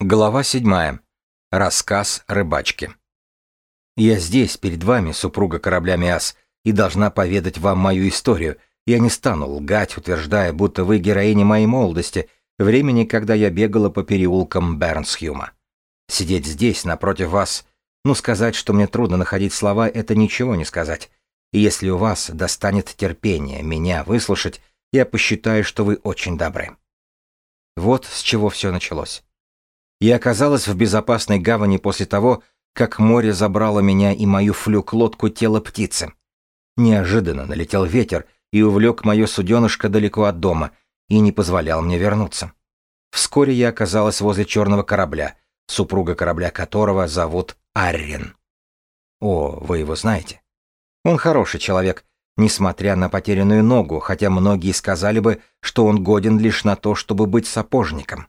Глава 7. Рассказ рыбачки. Я здесь, перед вами, супруга корабля Миас, и должна поведать вам мою историю. Я не стану лгать, утверждая, будто вы героиня моей молодости, времени, когда я бегала по переулкам Бернсхюма. Сидеть здесь, напротив вас, ну, сказать, что мне трудно находить слова, это ничего не сказать. И если у вас достанет терпение меня выслушать, я посчитаю, что вы очень добры. Вот с чего все началось. Я оказалась в безопасной гавани после того, как море забрало меня и мою флюк-лодку тело птицы. Неожиданно налетел ветер и увлек мое суденышко далеко от дома и не позволял мне вернуться. Вскоре я оказалась возле черного корабля, супруга корабля которого зовут Аррен. О, вы его знаете? Он хороший человек, несмотря на потерянную ногу, хотя многие сказали бы, что он годен лишь на то, чтобы быть сапожником.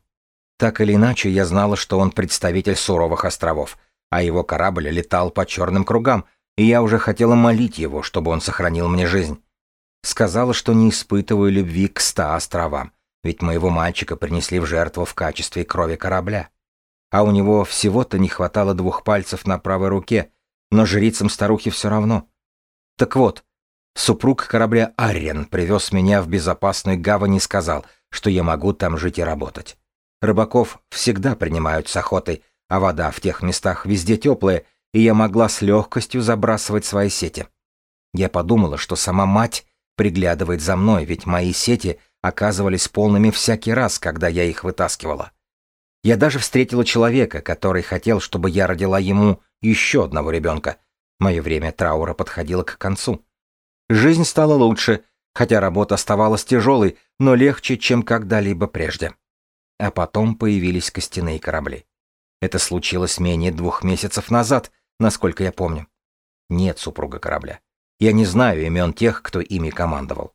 Так или иначе, я знала, что он представитель суровых островов, а его корабль летал по черным кругам, и я уже хотела молить его, чтобы он сохранил мне жизнь. Сказала, что не испытываю любви к ста островам, ведь моего мальчика принесли в жертву в качестве крови корабля. А у него всего-то не хватало двух пальцев на правой руке, но жрицам старухи все равно. Так вот, супруг корабля Аррен привез меня в безопасную гавань и сказал, что я могу там жить и работать. Рыбаков всегда принимают с охотой, а вода в тех местах везде теплая, и я могла с легкостью забрасывать свои сети. Я подумала, что сама мать приглядывает за мной, ведь мои сети оказывались полными всякий раз, когда я их вытаскивала. Я даже встретила человека, который хотел, чтобы я родила ему еще одного ребенка. Мое время траура подходило к концу. Жизнь стала лучше, хотя работа оставалась тяжелой, но легче, чем когда-либо прежде а потом появились костяные корабли. Это случилось менее двух месяцев назад, насколько я помню. Нет супруга корабля. Я не знаю имен тех, кто ими командовал.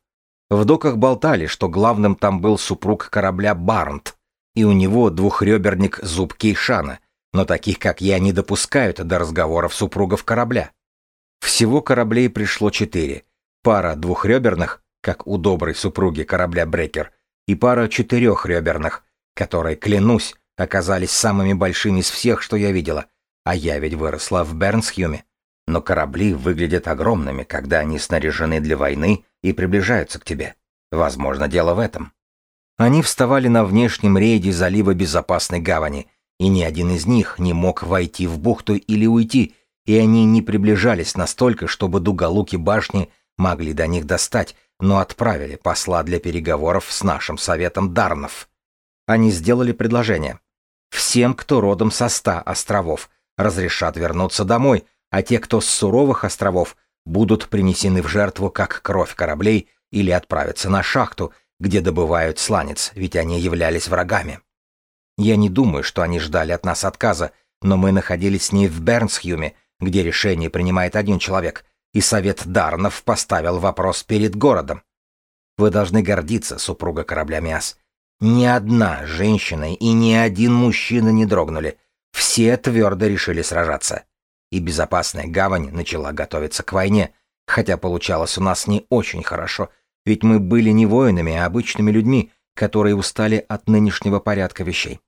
В доках болтали, что главным там был супруг корабля Барнт, и у него двухреберник зуб Кейшана, но таких, как я, не допускают до разговоров супругов корабля. Всего кораблей пришло четыре. Пара двухреберных, как у доброй супруги корабля Брекер, и пара четырехреберных, которые, клянусь, оказались самыми большими из всех, что я видела, а я ведь выросла в Бернсхюме. Но корабли выглядят огромными, когда они снаряжены для войны и приближаются к тебе. Возможно, дело в этом. Они вставали на внешнем рейде залива безопасной гавани, и ни один из них не мог войти в бухту или уйти, и они не приближались настолько, чтобы дуголуки башни могли до них достать, но отправили посла для переговоров с нашим советом Дарнов. Они сделали предложение. Всем, кто родом со ста островов, разрешат вернуться домой, а те, кто с суровых островов, будут принесены в жертву как кровь кораблей или отправятся на шахту, где добывают сланец, ведь они являлись врагами. Я не думаю, что они ждали от нас отказа, но мы находились не в Бернсхюме, где решение принимает один человек, и совет Дарнов поставил вопрос перед городом. Вы должны гордиться, супруга корабля Миас. Ни одна женщина и ни один мужчина не дрогнули. Все твердо решили сражаться. И безопасная гавань начала готовиться к войне, хотя получалось у нас не очень хорошо, ведь мы были не воинами, а обычными людьми, которые устали от нынешнего порядка вещей.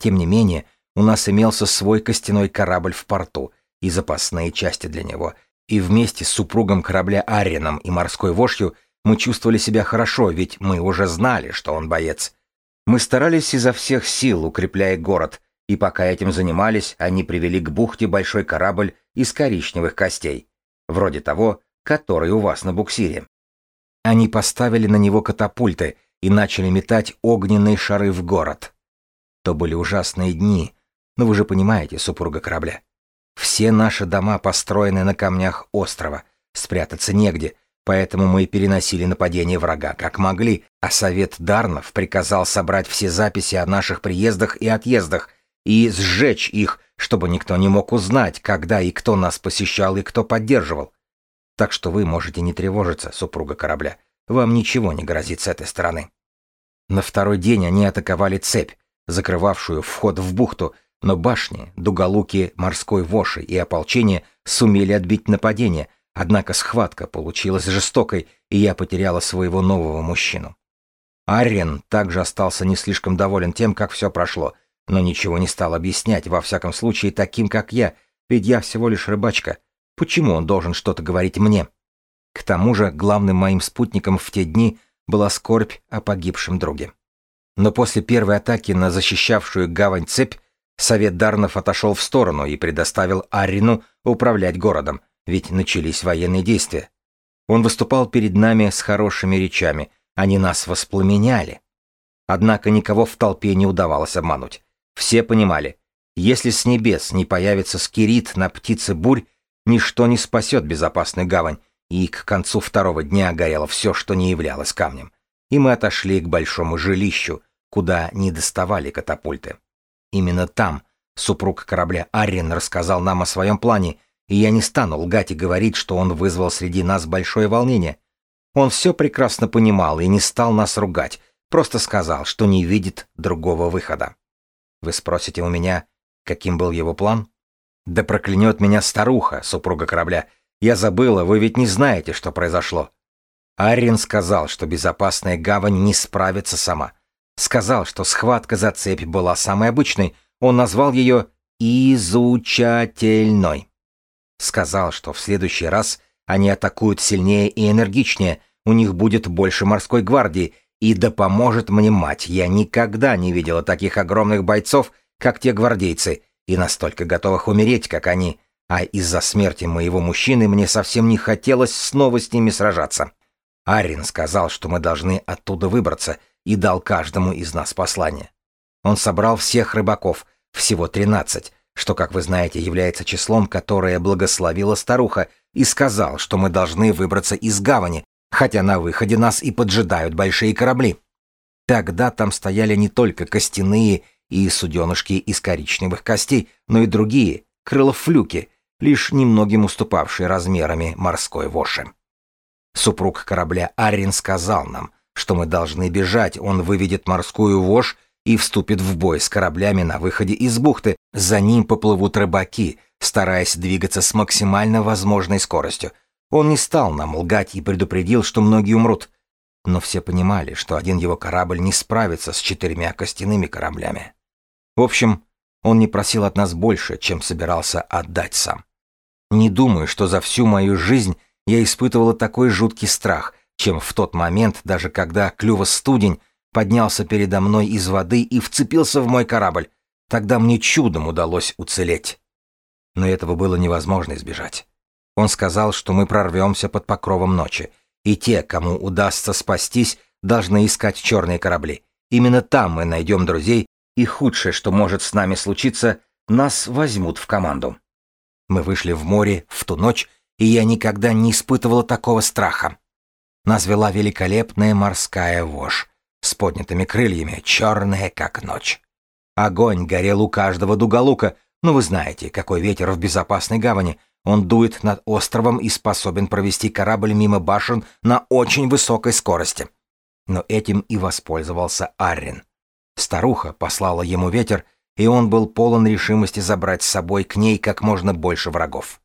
Тем не менее, у нас имелся свой костяной корабль в порту и запасные части для него, и вместе с супругом корабля Арином и морской вошью мы чувствовали себя хорошо, ведь мы уже знали, что он боец. Мы старались изо всех сил, укрепляя город, и пока этим занимались, они привели к бухте большой корабль из коричневых костей, вроде того, который у вас на буксире. Они поставили на него катапульты и начали метать огненные шары в город. То были ужасные дни, но вы же понимаете, супруга корабля. Все наши дома построены на камнях острова, спрятаться негде, Поэтому мы переносили нападение врага как могли, а совет Дарнов приказал собрать все записи о наших приездах и отъездах и сжечь их, чтобы никто не мог узнать, когда и кто нас посещал и кто поддерживал. Так что вы можете не тревожиться, супруга корабля. Вам ничего не грозит с этой стороны. На второй день они атаковали цепь, закрывавшую вход в бухту, но башни, дуголуки морской воши и ополчение сумели отбить нападение — Однако схватка получилась жестокой, и я потеряла своего нового мужчину. Аррен также остался не слишком доволен тем, как все прошло, но ничего не стал объяснять, во всяком случае, таким, как я, ведь я всего лишь рыбачка. Почему он должен что-то говорить мне? К тому же главным моим спутником в те дни была скорбь о погибшем друге. Но после первой атаки на защищавшую гавань цепь Совет Дарнов отошел в сторону и предоставил Арину управлять городом, ведь начались военные действия. Он выступал перед нами с хорошими речами, они нас воспламеняли. Однако никого в толпе не удавалось обмануть. Все понимали, если с небес не появится скирит на птице бурь, ничто не спасет безопасную гавань, и к концу второго дня горело все, что не являлось камнем. И мы отошли к большому жилищу, куда не доставали катапульты. Именно там супруг корабля Аррин рассказал нам о своем плане, и я не стану лгать и говорить, что он вызвал среди нас большое волнение. Он все прекрасно понимал и не стал нас ругать, просто сказал, что не видит другого выхода. Вы спросите у меня, каким был его план? Да проклянет меня старуха, супруга корабля. Я забыла, вы ведь не знаете, что произошло. Аррин сказал, что безопасная гавань не справится сама. Сказал, что схватка за цепь была самой обычной, он назвал ее «изучательной». Сказал, что в следующий раз они атакуют сильнее и энергичнее, у них будет больше морской гвардии, и да поможет мне мать, я никогда не видела таких огромных бойцов, как те гвардейцы, и настолько готовых умереть, как они, а из-за смерти моего мужчины мне совсем не хотелось снова с ними сражаться. Арин сказал, что мы должны оттуда выбраться, и дал каждому из нас послание. Он собрал всех рыбаков, всего тринадцать, что, как вы знаете, является числом, которое благословила старуха, и сказал, что мы должны выбраться из гавани, хотя на выходе нас и поджидают большие корабли. Тогда там стояли не только костяные и суденышки из коричневых костей, но и другие, крылофлюки, лишь немногим уступавшие размерами морской воши. Супруг корабля Арин сказал нам, что мы должны бежать, он выведет морскую вошь и вступит в бой с кораблями на выходе из бухты. За ним поплывут рыбаки, стараясь двигаться с максимально возможной скоростью. Он не стал нам лгать и предупредил, что многие умрут. Но все понимали, что один его корабль не справится с четырьмя костяными кораблями. В общем, он не просил от нас больше, чем собирался отдать сам. Не думаю, что за всю мою жизнь я испытывала такой жуткий страх, чем в тот момент, даже когда клювостудень поднялся передо мной из воды и вцепился в мой корабль. Тогда мне чудом удалось уцелеть. Но этого было невозможно избежать. Он сказал, что мы прорвемся под покровом ночи, и те, кому удастся спастись, должны искать черные корабли. Именно там мы найдем друзей, и худшее, что может с нами случиться, нас возьмут в команду. Мы вышли в море в ту ночь, и я никогда не испытывала такого страха нас вела великолепная морская вошь с поднятыми крыльями, черная как ночь. Огонь горел у каждого дуголука, но вы знаете, какой ветер в безопасной гавани. Он дует над островом и способен провести корабль мимо башен на очень высокой скорости. Но этим и воспользовался Аррин. Старуха послала ему ветер, и он был полон решимости забрать с собой к ней как можно больше врагов.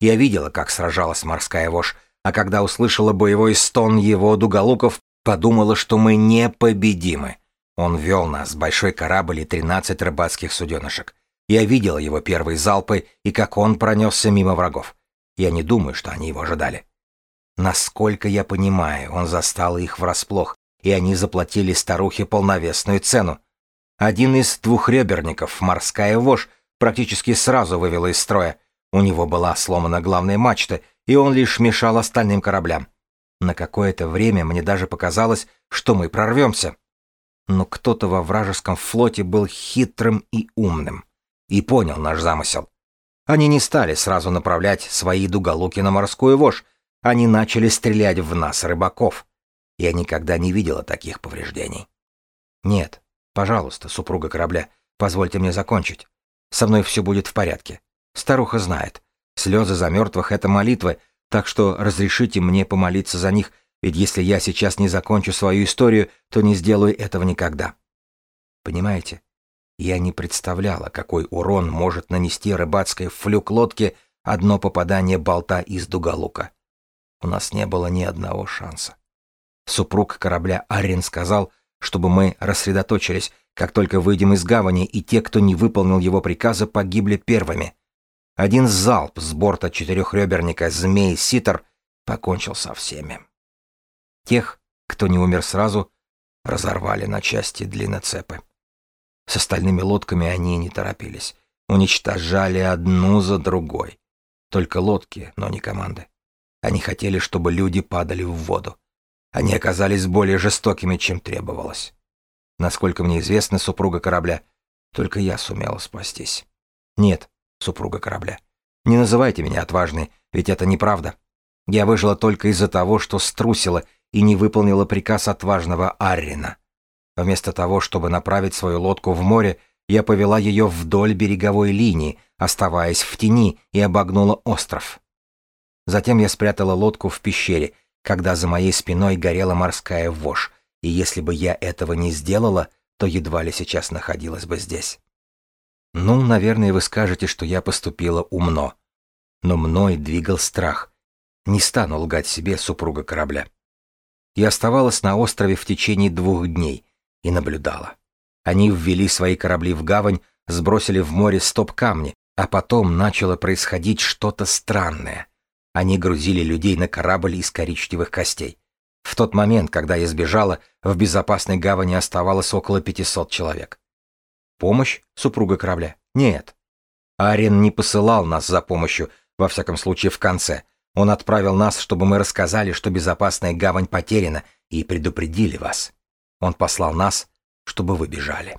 Я видела, как сражалась морская вошь, а когда услышала боевой стон его дуголуков, подумала, что мы непобедимы. Он вел нас, большой корабль и тринадцать рыбацких суденышек. Я видел его первые залпы и как он пронесся мимо врагов. Я не думаю, что они его ожидали. Насколько я понимаю, он застал их врасплох, и они заплатили старухе полновесную цену. Один из двухреберников, морская вошь, практически сразу вывела из строя. У него была сломана главная мачта, и он лишь мешал остальным кораблям. На какое-то время мне даже показалось, что мы прорвемся. Но кто-то во вражеском флоте был хитрым и умным и понял наш замысел. Они не стали сразу направлять свои дуголуки на морскую вошь, они начали стрелять в нас, рыбаков. Я никогда не видела таких повреждений. Нет, пожалуйста, супруга корабля, позвольте мне закончить. Со мной все будет в порядке. Старуха знает. Слезы за мертвых — это молитвы, так что разрешите мне помолиться за них, ведь если я сейчас не закончу свою историю, то не сделаю этого никогда. Понимаете? Я не представляла, какой урон может нанести рыбацкой флюк лодке одно попадание болта из дуголука. У нас не было ни одного шанса. Супруг корабля Арин сказал, чтобы мы рассредоточились, Как только выйдем из гавани, и те, кто не выполнил его приказа, погибли первыми. Один залп с борта четырехреберника «Змей Ситер» покончил со всеми. Тех, кто не умер сразу, разорвали на части длинноцепы. С остальными лодками они не торопились. Уничтожали одну за другой. Только лодки, но не команды. Они хотели, чтобы люди падали в воду. Они оказались более жестокими, чем требовалось. Насколько мне известно, супруга корабля, только я сумела спастись. Нет, супруга корабля. Не называйте меня отважной, ведь это неправда. Я выжила только из-за того, что струсила и не выполнила приказ отважного Аррина. Вместо того, чтобы направить свою лодку в море, я повела ее вдоль береговой линии, оставаясь в тени, и обогнула остров. Затем я спрятала лодку в пещере, когда за моей спиной горела морская вошь, и если бы я этого не сделала, то едва ли сейчас находилась бы здесь. Ну, наверное, вы скажете, что я поступила умно. Но мной двигал страх. Не стану лгать себе супруга корабля. Я оставалась на острове в течение двух дней и наблюдала. Они ввели свои корабли в гавань, сбросили в море стоп-камни, а потом начало происходить что-то странное. Они грузили людей на корабль из коричневых костей. В тот момент, когда я сбежала, в безопасной гавани оставалось около 500 человек. Помощь супруга корабля? Нет. Арен не посылал нас за помощью, во всяком случае в конце. Он отправил нас, чтобы мы рассказали, что безопасная гавань потеряна, и предупредили вас. Он послал нас, чтобы вы бежали.